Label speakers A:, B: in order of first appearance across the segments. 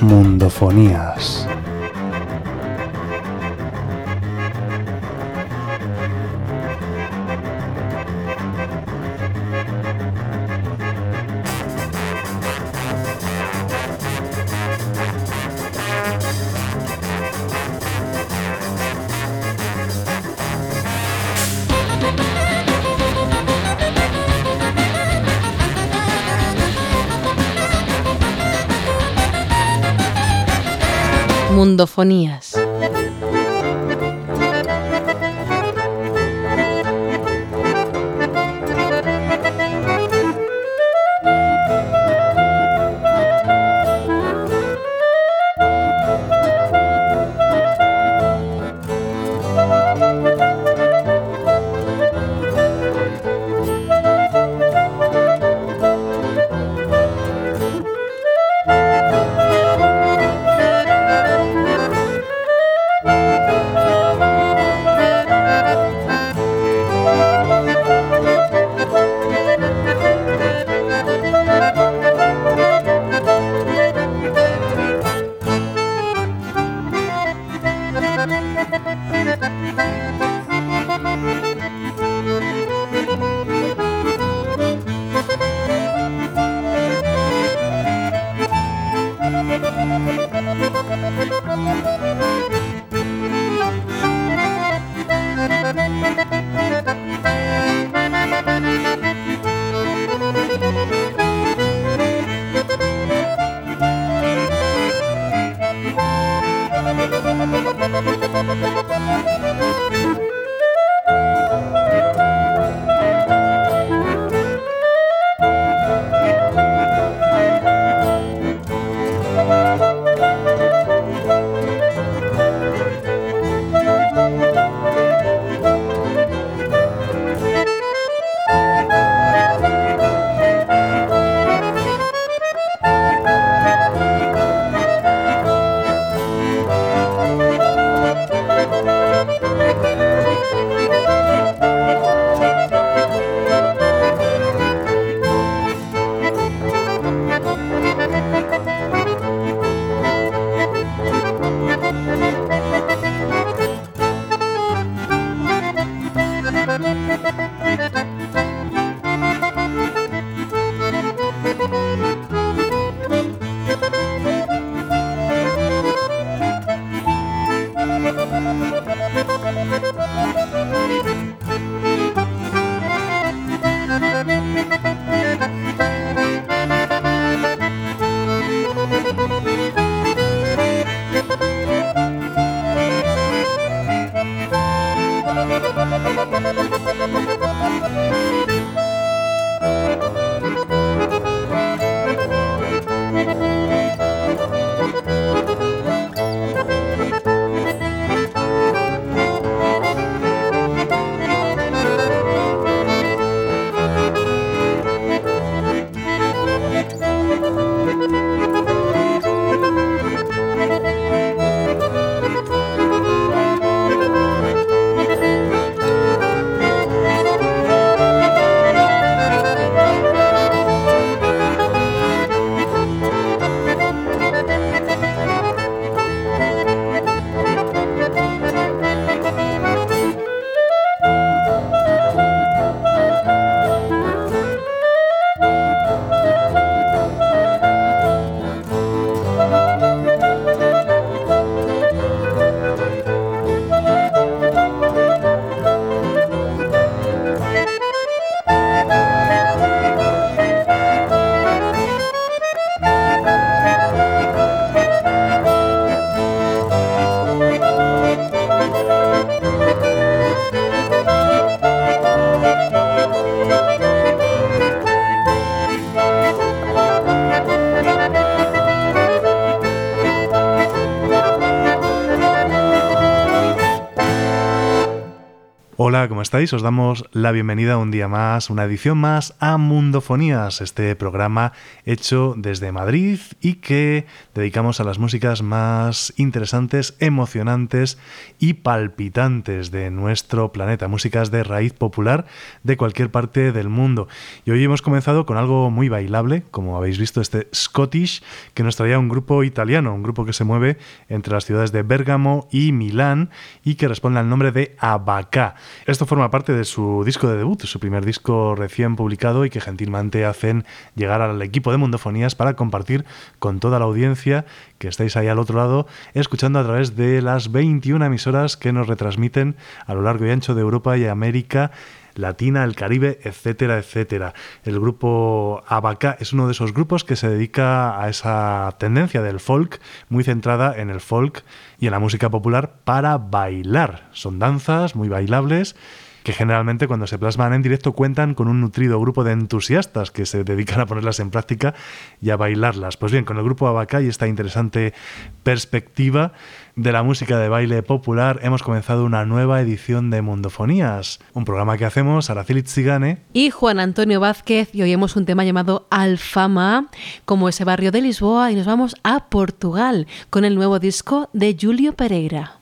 A: Mundofonías.
B: Mundofonías.
A: estáis? Os damos la bienvenida un día más, una edición más a Mundofonías, este programa hecho desde Madrid y que dedicamos a las músicas más interesantes, emocionantes y palpitantes de nuestro planeta, músicas de raíz popular de cualquier parte del mundo. Y hoy hemos comenzado con algo muy bailable, como habéis visto, este Scottish, que nos traía un grupo italiano, un grupo que se mueve entre las ciudades de Bérgamo y Milán y que responde al nombre de Abacá. Esto forma parte de su disco de debut, su primer disco recién publicado y que gentilmente hacen llegar al equipo de Mundofonías para compartir con toda la audiencia que estáis ahí al otro lado, escuchando a través de las 21 emisoras que nos retransmiten a lo largo y ancho de Europa y América Latina, el Caribe, etcétera, etcétera. El grupo Abacá es uno de esos grupos que se dedica a esa tendencia del folk, muy centrada en el folk y en la música popular para bailar. Son danzas muy bailables que generalmente cuando se plasman en directo cuentan con un nutrido grupo de entusiastas que se dedican a ponerlas en práctica y a bailarlas. Pues bien, con el grupo Abacá y esta interesante perspectiva de la música de baile popular hemos comenzado una nueva edición de Mundofonías, un programa que hacemos Araceli Tzigane
B: y Juan Antonio Vázquez y hoy hemos un tema llamado Alfama, como ese barrio de Lisboa y nos vamos a Portugal con el nuevo disco de Julio Pereira.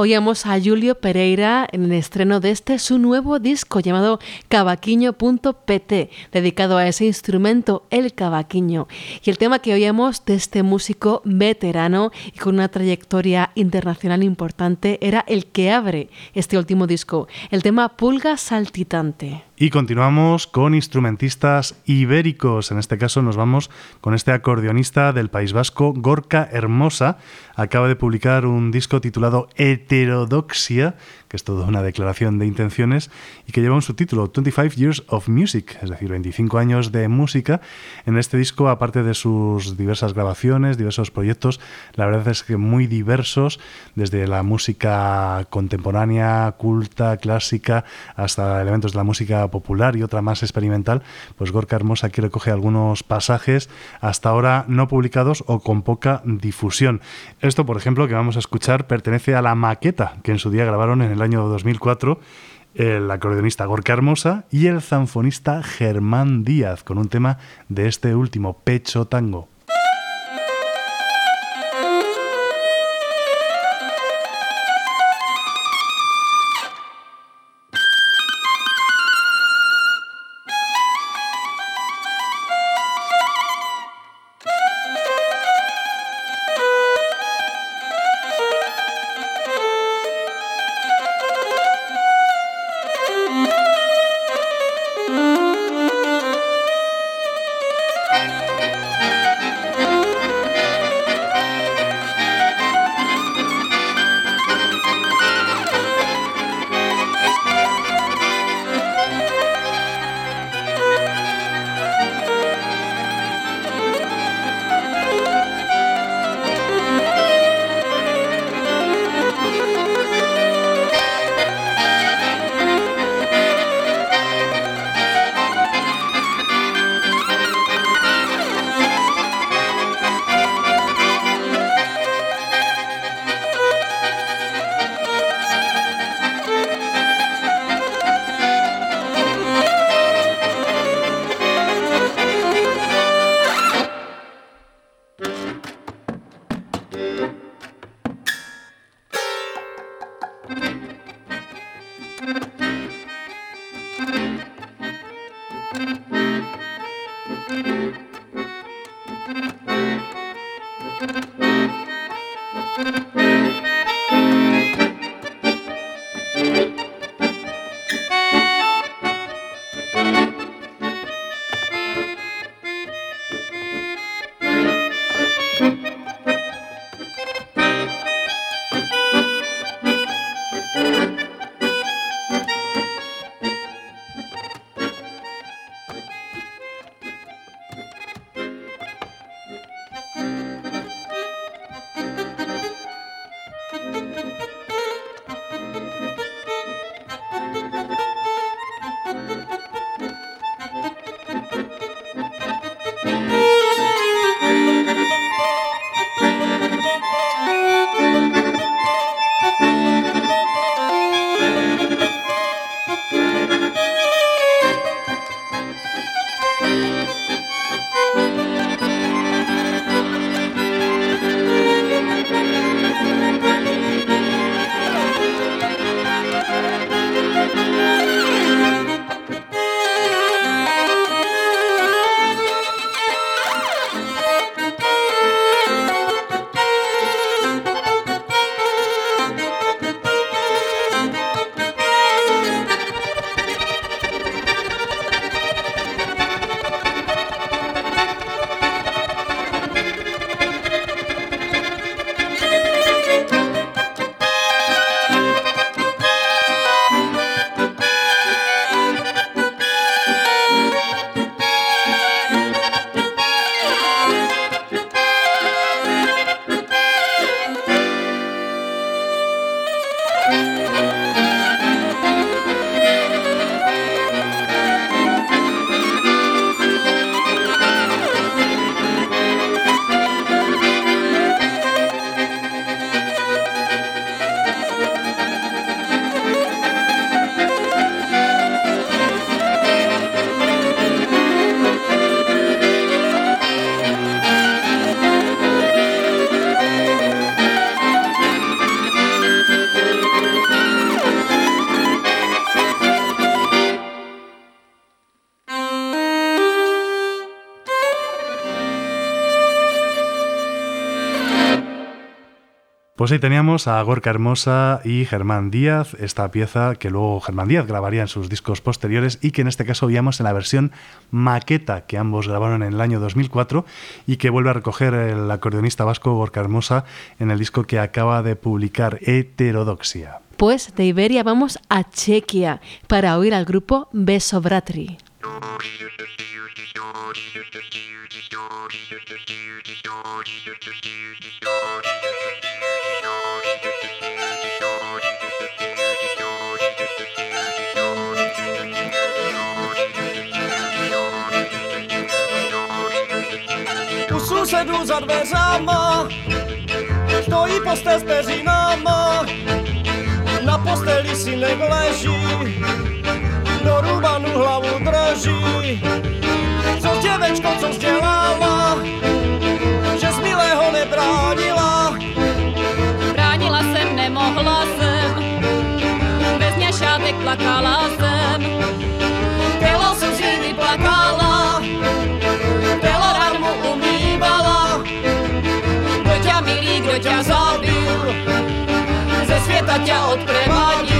B: Oíamos a Julio Pereira en el estreno de este su nuevo disco llamado cavaquinho.pt, dedicado a ese instrumento, el cavaquinho. Y el tema que oíamos de este músico veterano y con una trayectoria internacional importante era el que abre este último disco, el tema Pulga Saltitante.
A: Y continuamos con instrumentistas ibéricos. En este caso nos vamos con este acordeonista del País Vasco, Gorka Hermosa. Acaba de publicar un disco titulado Heterodoxia, que es toda una declaración de intenciones y que lleva un subtítulo 25 Years of Music, es decir, 25 años de música. En este disco, aparte de sus diversas grabaciones, diversos proyectos, la verdad es que muy diversos, desde la música contemporánea, culta, clásica, hasta elementos de la música popular y otra más experimental, pues Gorka Hermosa aquí recoge algunos pasajes hasta ahora no publicados o con poca difusión. Esto, por ejemplo, que vamos a escuchar, pertenece a la maqueta que en su día grabaron en el año 2004 el acordeonista Gorka Hermosa y el zanfonista Germán Díaz, con un tema de este último, Pecho Tango. Pues ahí teníamos a Gorka Hermosa y Germán Díaz, esta pieza que luego Germán Díaz grabaría en sus discos posteriores y que en este caso oíamos en la versión maqueta que ambos grabaron en el año 2004 y que vuelve a recoger el acordeonista vasco Gorka Hermosa en el disco que acaba de publicar Heterodoxia.
B: Pues de Iberia vamos a Chequia para oír al grupo Beso Bratri.
C: U susedu za dveřama stojí postel s peřinama, na posteli si leží, do rubanu hlavu drží. Co děvečko, co dělala, že z milého nebránila?
D: Bránila jsem, nemohla jsem, bez šátek plakala jsem. Ťa zabil, ze světa ťa odprevadil.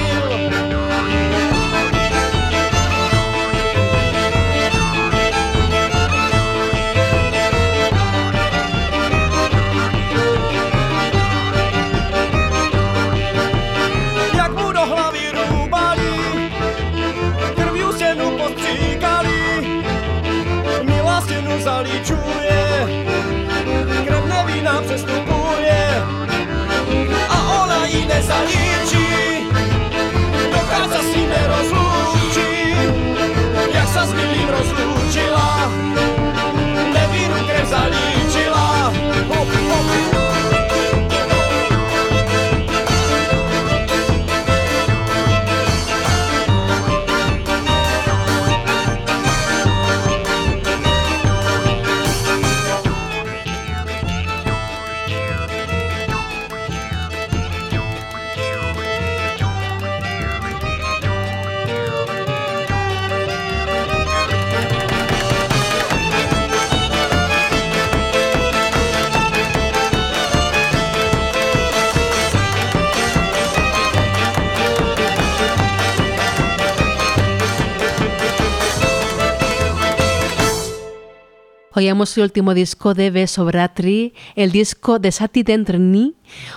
B: Oíamos el último disco de Beso Bratri, el disco de Sati Ni,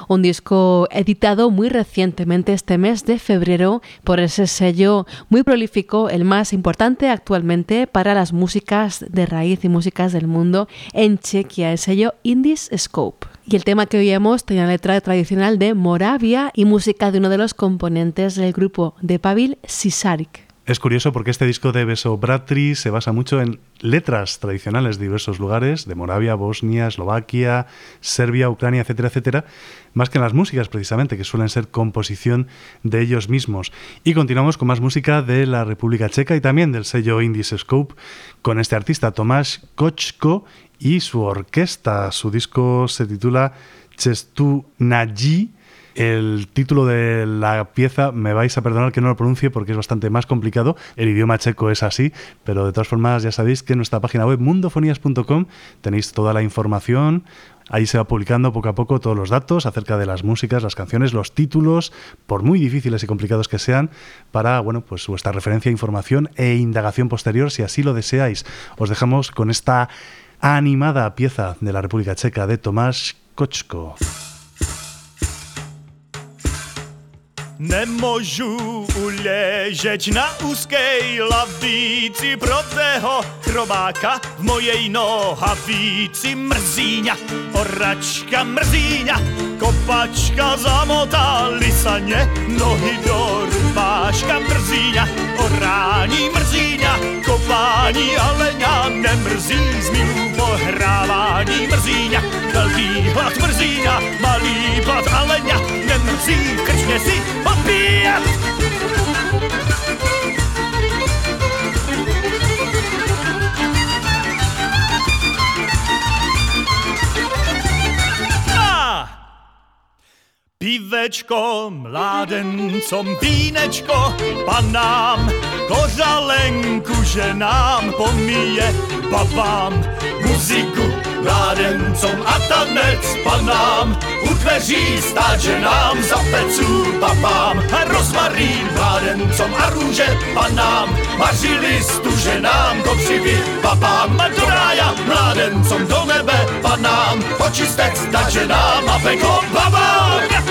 B: un disco editado muy recientemente este mes de febrero por ese sello muy prolífico, el más importante actualmente para las músicas de raíz y músicas del mundo en Chequia, el sello Indies Scope. Y el tema que oíamos tenía letra tradicional de Moravia y música de uno de los componentes del grupo de Pavel Sisarik.
A: Es curioso porque este disco de Beso Bratri se basa mucho en letras tradicionales de diversos lugares, de Moravia, Bosnia, Eslovaquia, Serbia, Ucrania, etcétera, etcétera, más que en las músicas precisamente, que suelen ser composición de ellos mismos. Y continuamos con más música de la República Checa y también del sello Indies Scope, con este artista Tomás Kochko y su orquesta. Su disco se titula Chestu Naji el título de la pieza, me vais a perdonar que no lo pronuncie porque es bastante más complicado. El idioma checo es así, pero de todas formas ya sabéis que en nuestra página web mundofonías.com tenéis toda la información. Ahí se va publicando poco a poco todos los datos acerca de las músicas, las canciones, los títulos, por muy difíciles y complicados que sean, para bueno, pues vuestra referencia, información e indagación posterior, si así lo deseáis. Os dejamos con esta animada pieza de la República Checa de Tomás Kochko.
E: Nemôžu uležeť na úzkej lavíci pro tého chrobáka. V mojej nohavíci mrzíňa, oračka mrzíňa, kopačka zamotá lisaně, nohy do rubáška, mrzíňa, orání mrzíňa, kopání ale nemrzí, z zmilu pohrávání mrzíňa, velký hlad mrzíňa, malý hlad ale nemrzí, krčně si popíjet. Pivečko, mládencom, vínečko, panám, kořalenku ženám, pomíje babám, muziku mládencom a tanec panám, u dveří stát ženám, za peců papám, a rozmarín mládencom a růže panám, vařili stu ženám, kopřivy papám, a do rája mládencom do nebe panám, počistec dát ženám a peklo babám.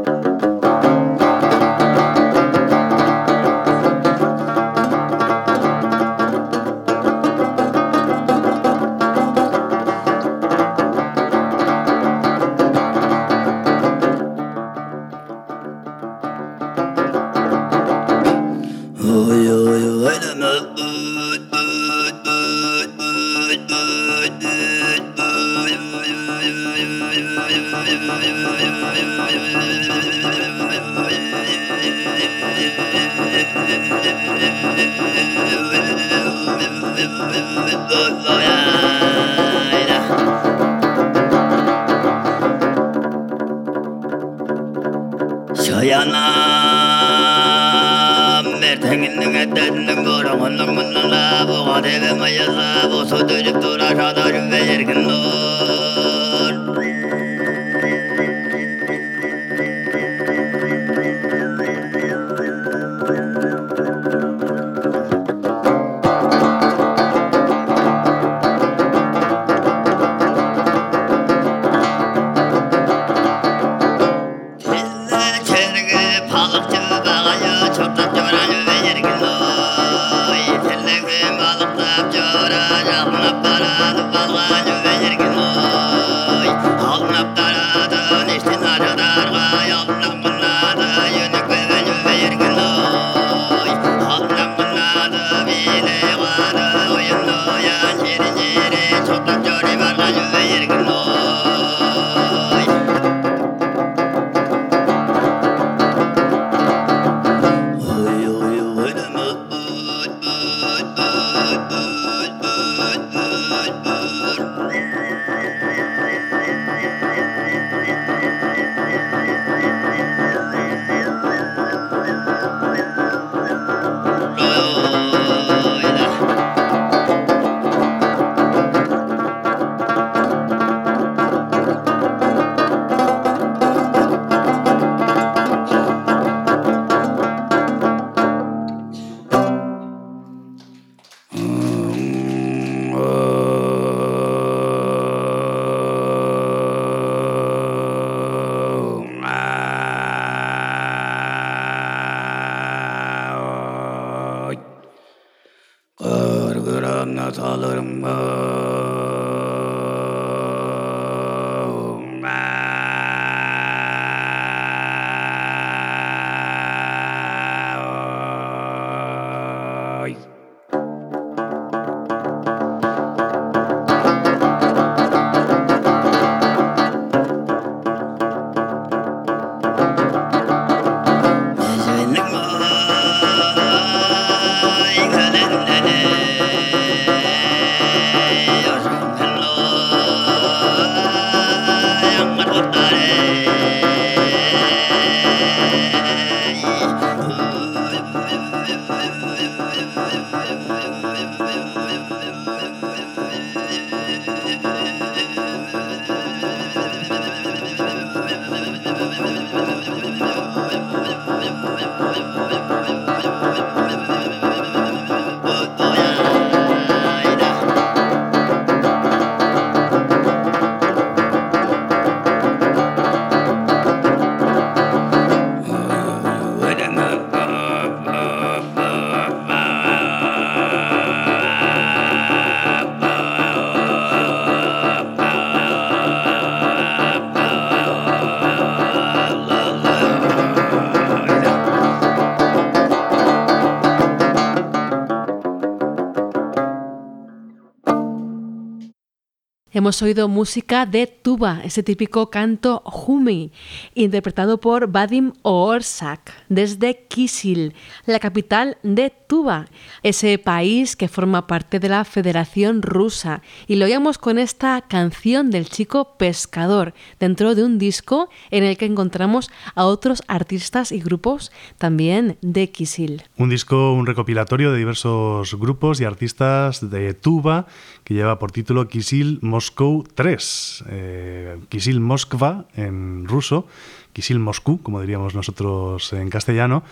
B: Hemos oído música de tuba, ese típico canto humi, interpretado por Vadim Oorsak desde Kisil, la capital de Tuba, ese país que forma parte de la Federación Rusa. Y lo oíamos con esta canción del chico pescador, dentro de un disco en el que encontramos a otros artistas y grupos también de Kisil.
F: Un disco, un recopilatorio de diversos grupos y artistas de tuba que lleva por título Kisil
A: Moscow 3, eh, Kisil Moskva en ruso, Kisil Moscú, como diríamos nosotros en castellano,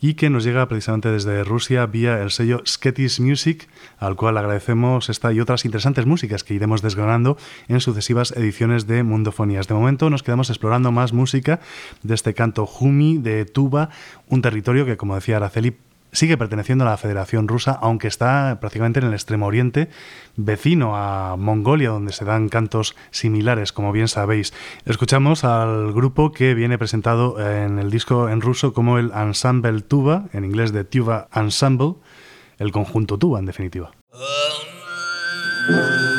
A: y que nos llega precisamente desde Rusia vía el sello Sketis Music, al cual agradecemos esta y otras interesantes músicas que iremos desgranando en sucesivas ediciones de Mundofonías. De momento nos quedamos explorando más música de este canto Jumi de Tuba, un territorio que, como decía Araceli, sigue perteneciendo a la Federación Rusa, aunque está prácticamente en el extremo oriente, vecino a Mongolia, donde se dan cantos similares, como bien sabéis. Escuchamos al grupo que viene presentado en el disco en ruso como el Ensemble Tuba, en inglés de Tuba Ensemble, el conjunto Tuba, en definitiva.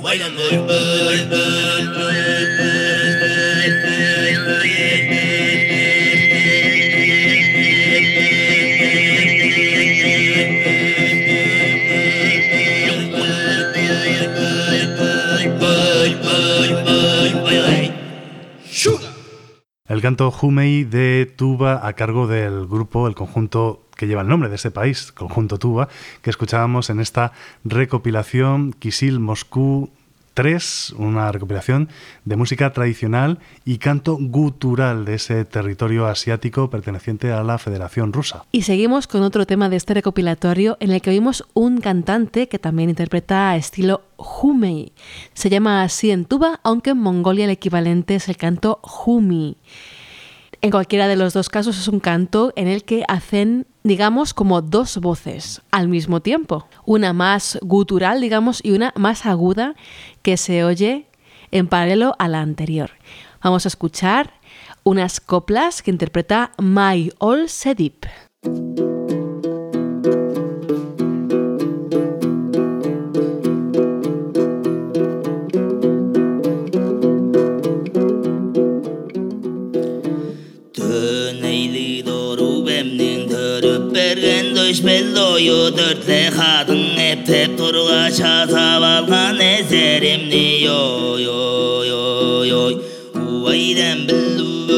A: Why don't we burn, burn, burn? El canto Humei de Tuba a cargo del grupo, el conjunto que lleva el nombre de ese país, conjunto Tuba, que escuchábamos en esta recopilación Kisil Moscú 3, una recopilación de música tradicional y canto gutural de ese territorio asiático perteneciente a la Federación Rusa.
B: Y seguimos con otro tema de este recopilatorio en el que oímos un cantante que también interpreta estilo Humei. Se llama así en tuba, aunque en Mongolia el equivalente es el canto Humi. En cualquiera de los dos casos es un canto en el que hacen, digamos, como dos voces al mismo tiempo. Una más gutural, digamos, y una más aguda que se oye en paralelo a la anterior. Vamos a escuchar unas coplas que interpreta Mai Ol Sedip.
F: Kırmış melloyu dörtle kadın hep hep turla çatal algan ezerim diyor oy oy oy Uvayden billu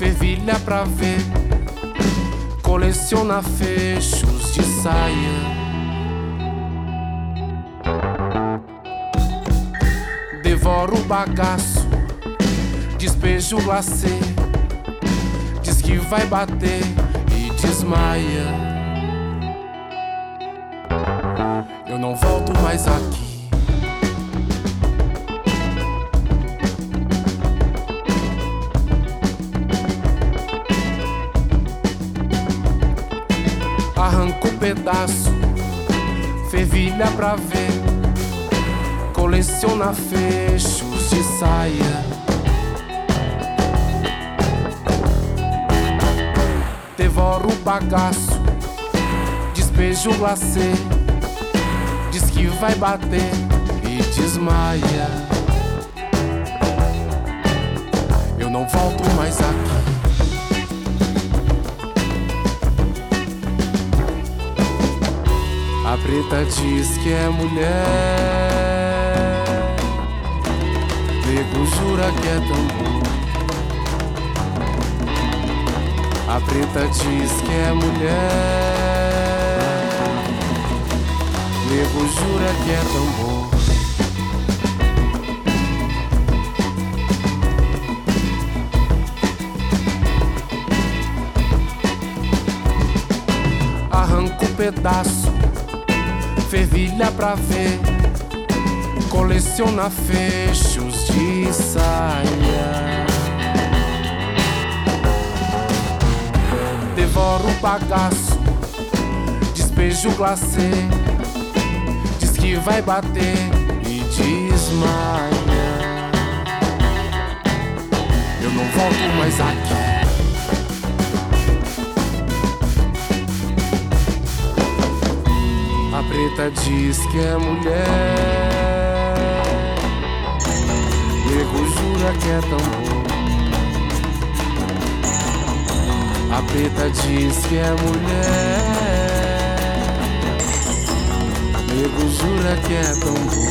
G: fervilha pra ver, coleciona fechos de saia. Devora o bagaço, despeja o glacê, diz que vai bater e desmaia. Eu não volto mais aqui. Pedaço, fervilha pra ver, coleciona fechos de saia. Devora o bagaço, despeja o glacê, diz que vai bater e desmaia. Eu não volto mais aqui. A preta diz que é mulher. Nego jura que é tambor. A preta diz que é mulher. Nego jura que é tambor. Arranca um pedaço fervilha pra ver, coleciona fechos de saia. Devora o bagaço, despejo glacê, diz que vai bater e desmaia. Eu não volto mais aqui. Preta diz que é mulher. Nego jura que é tão bom. A preta diz que é mulher. Nego jura que é tão bom.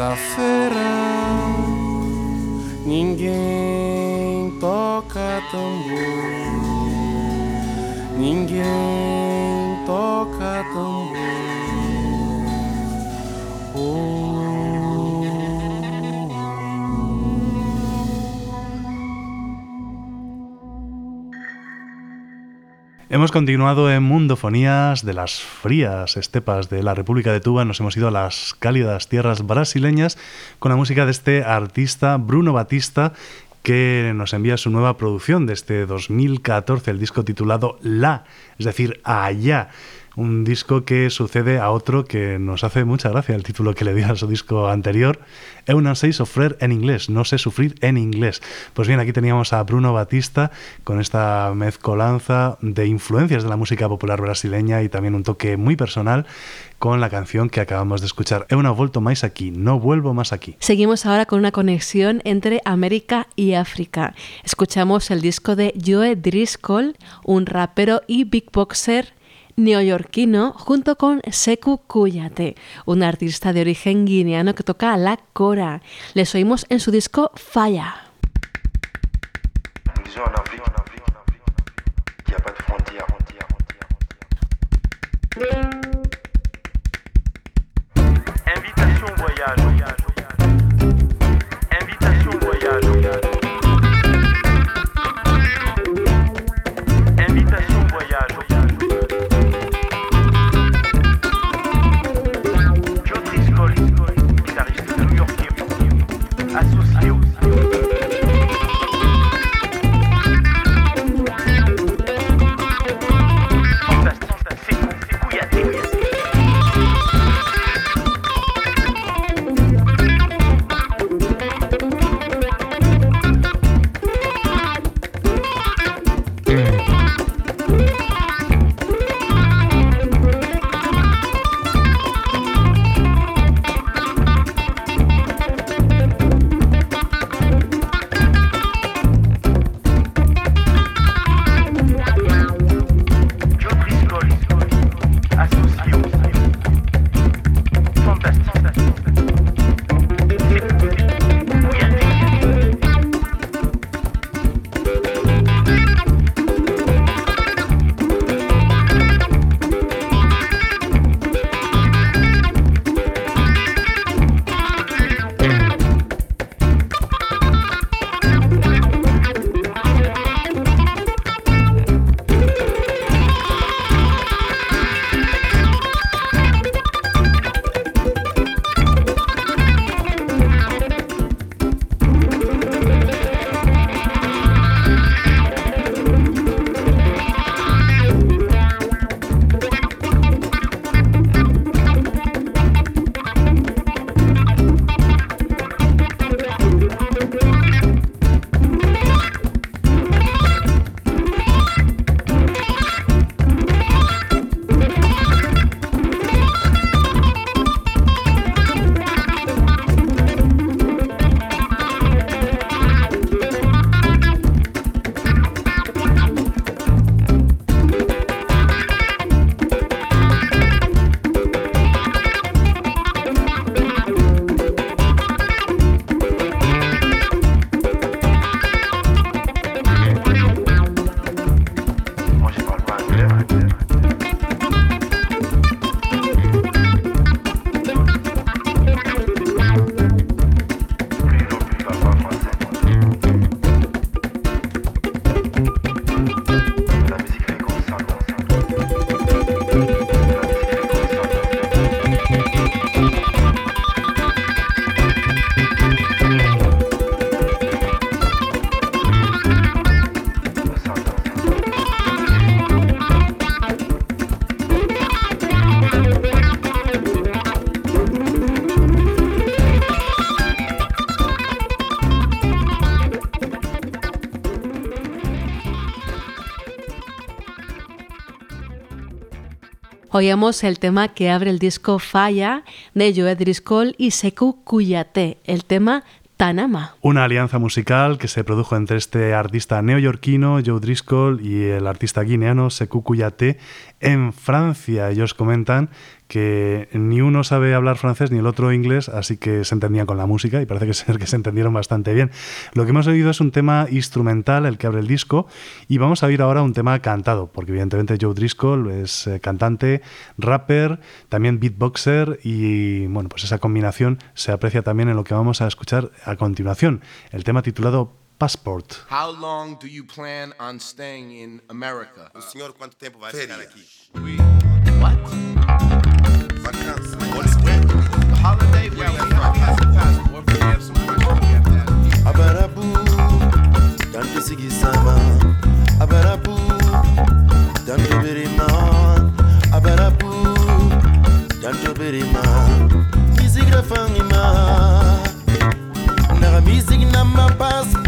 G: É
A: Hemos continuado en mundofonías de las frías estepas de la República de Tuba, nos hemos ido a las cálidas tierras brasileñas con la música de este artista Bruno Batista que nos envía su nueva producción de este 2014, el disco titulado La, es decir, Allá un disco que sucede a otro que nos hace mucha gracia el título que le dio a su disco anterior, Eu non sei sofrer en inglés, no sé sufrir en inglés. Pues bien, aquí teníamos a Bruno Batista con esta mezcolanza de influencias de la música popular brasileña y también un toque muy personal con la canción que acabamos de escuchar. Eu non volto máis aquí, no vuelvo más aquí.
B: Seguimos ahora con una conexión entre América y África. Escuchamos el disco de Joe Driscoll, un rapero y beatboxer neoyorquino junto con Seku Kuyate, un artista de origen guineano que toca la cora. Les oímos en su disco Falla. Oíamos el tema que abre el disco Falla de Joe Driscoll y Sekou Kuyate, el tema Tanama.
A: Una alianza musical que se produjo entre este artista neoyorquino, Joe Driscoll, y el artista guineano, Sekou Kuyate, en Francia. Ellos comentan que ni uno sabe hablar francés ni el otro inglés, así que se entendían con la música y parece que ser que se entendieron bastante bien. Lo que hemos oído es un tema instrumental, el que abre el disco, y vamos a oír ahora un tema cantado, porque evidentemente Joe Driscoll es eh, cantante, rapper, también beatboxer y bueno, pues esa combinación se aprecia también en lo que vamos a escuchar a continuación, el tema titulado Passport.
H: How long do you plan on staying in America?
I: O senhor quanto tempo vai ficar aqui?
H: What?
I: Vacança.
H: Holiday? Where we from? Passport. We have some questions we have to ask.
J: Abarabu, tanto sigisama. Abarabu, tanto birima. Abarabu, tanto birima. Music da fangima. Naga music na ma passport.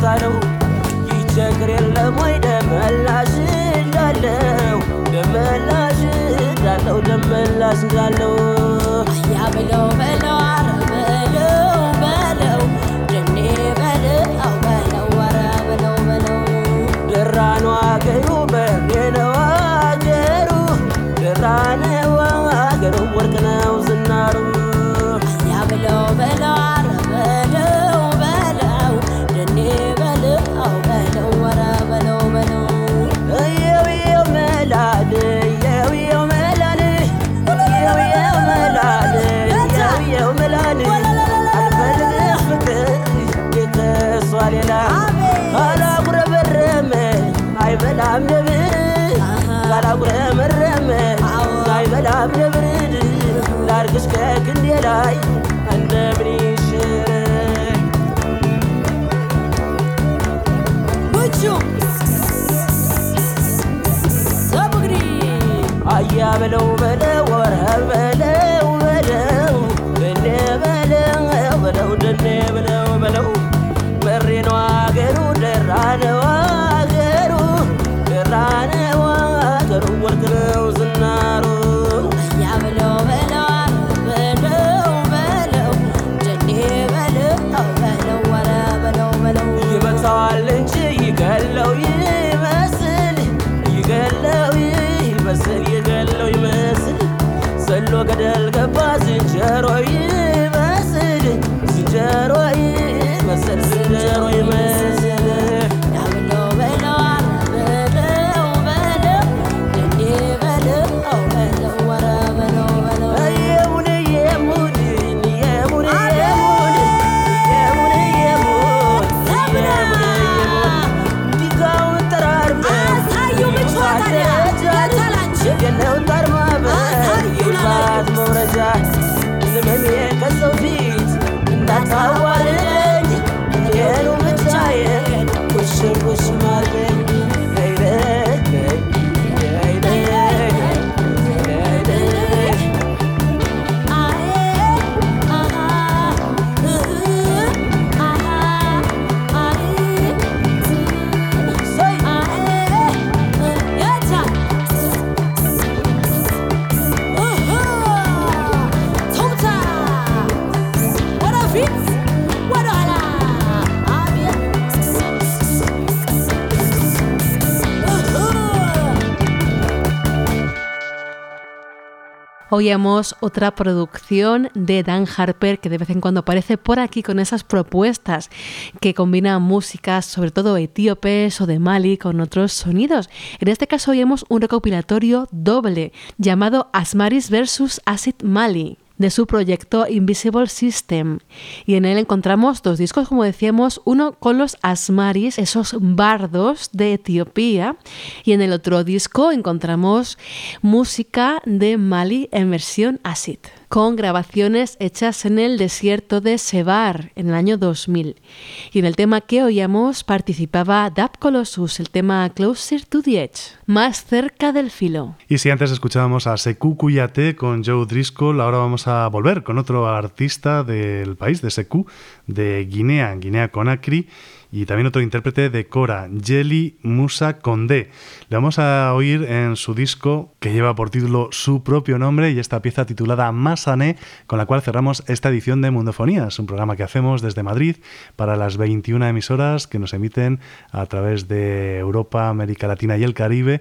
K: ሳለው ይቸግር የለም ወይ? ደመላሽ እንዳለው ደመላሽ እንዳለው ደመላሽ እንዳለው።
D: ያ በለው በለው አረ በለው በለው ደኔ በለው በለው አረ በለው በለው።
K: ደራ ነው
D: በለው
K: በለ ወረበል heroy
B: Oíamos otra producción de Dan Harper que de vez en cuando aparece por aquí con esas propuestas que combinan músicas, sobre todo etíopes o de Mali, con otros sonidos. En este caso oíamos un recopilatorio doble llamado Asmaris vs Acid Mali de su proyecto Invisible System. Y en él encontramos dos discos, como decíamos, uno con los Asmaris, esos bardos de Etiopía, y en el otro disco encontramos música de Mali en versión acid, con grabaciones hechas en el desierto de Sebar en el año 2000. Y en el tema que oíamos participaba Dab Colossus, el tema Closer to the Edge, más cerca del filo.
A: Y si antes escuchábamos a Sekou Kuyate con Joe Driscoll, ahora vamos a volver con otro artista del país, de Sekou, de Guinea, Guinea Conakry, y también otro intérprete de Cora, Jelly Musa Condé. Le vamos a oír en su disco que lleva por título su propio nombre y esta pieza titulada Masané, con la cual cerramos esta edición de Mundofonías, un programa que hacemos desde Madrid para las 21 emisoras que nos emiten a través de Europa, América Latina y el Caribe.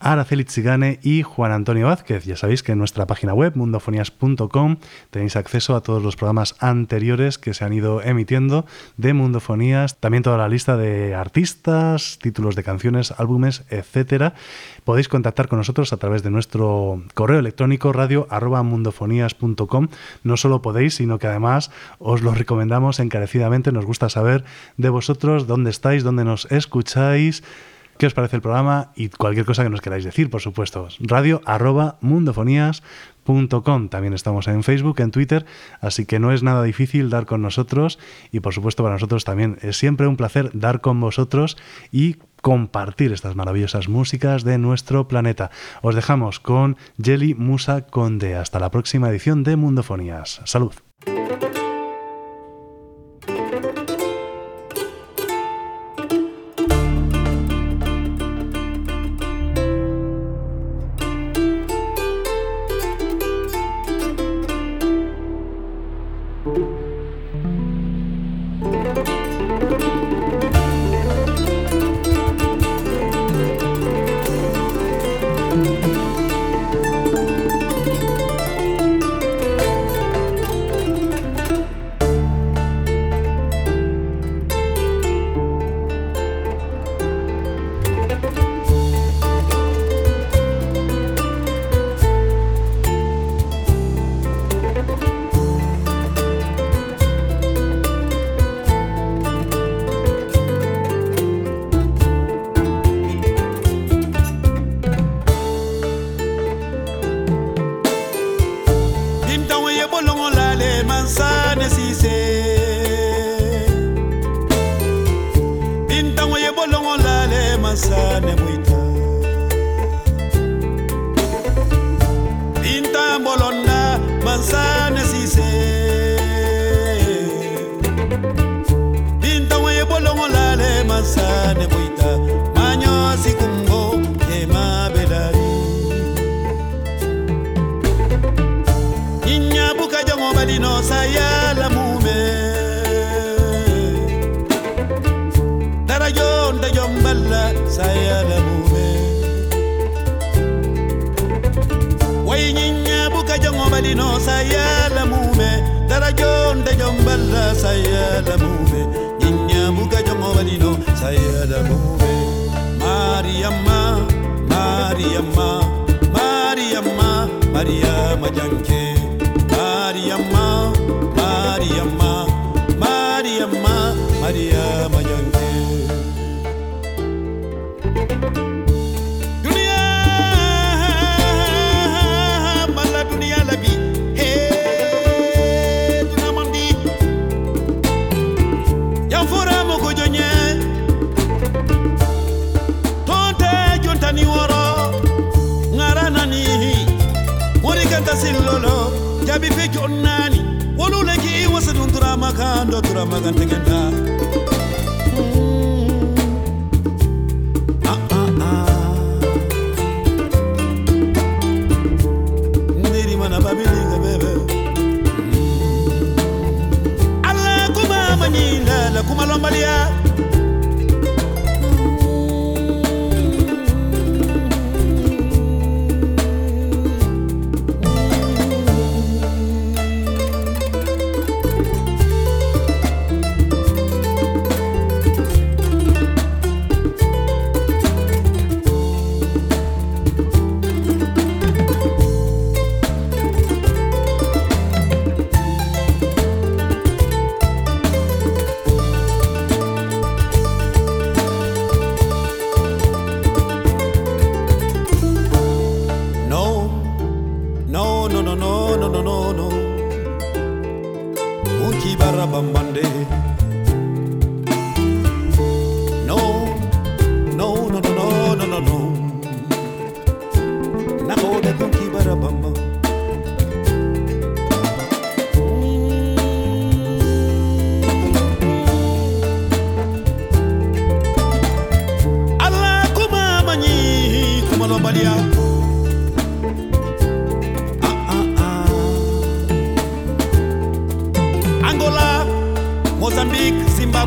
A: Araceli Tzigane y Juan Antonio Vázquez. Ya sabéis que en nuestra página web, mundofonías.com, tenéis acceso a todos los programas anteriores que se han ido emitiendo de Mundofonías, también toda la lista de artistas, títulos de canciones, álbumes, etcétera. Podéis contactar con nosotros a través de nuestro correo electrónico radio arroba mundofonías.com. No solo podéis, sino que además os lo recomendamos encarecidamente. Nos gusta saber de vosotros dónde estáis, dónde nos escucháis qué os parece el programa y cualquier cosa que nos queráis decir, por supuesto. Radio arroba mundofonías.com. También estamos en Facebook, en Twitter, así que no es nada difícil dar con nosotros y por supuesto para nosotros también es siempre un placer dar con vosotros y compartir estas maravillosas músicas de nuestro planeta. Os dejamos con Jelly Musa Conde. Hasta la próxima edición de Mundofonías. Salud.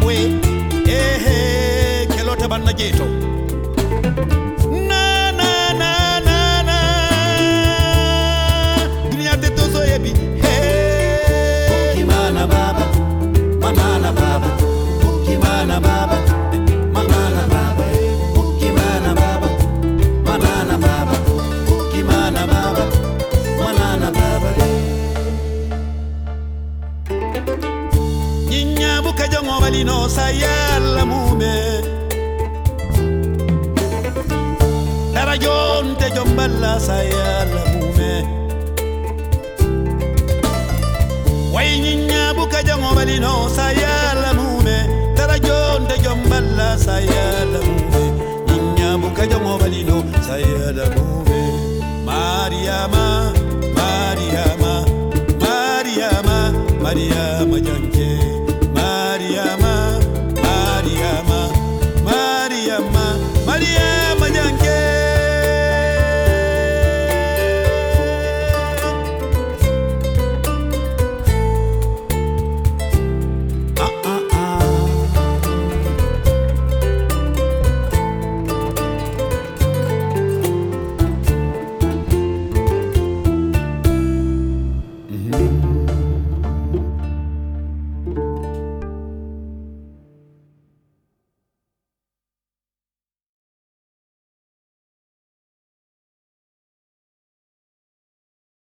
L: nawe ehe kelota bannajeeto bala saya la mume. Way nyinya buka jango balino saya la mume. Tara jonte jom bala saya la mume. Nyinya buka jango balino saya la mume.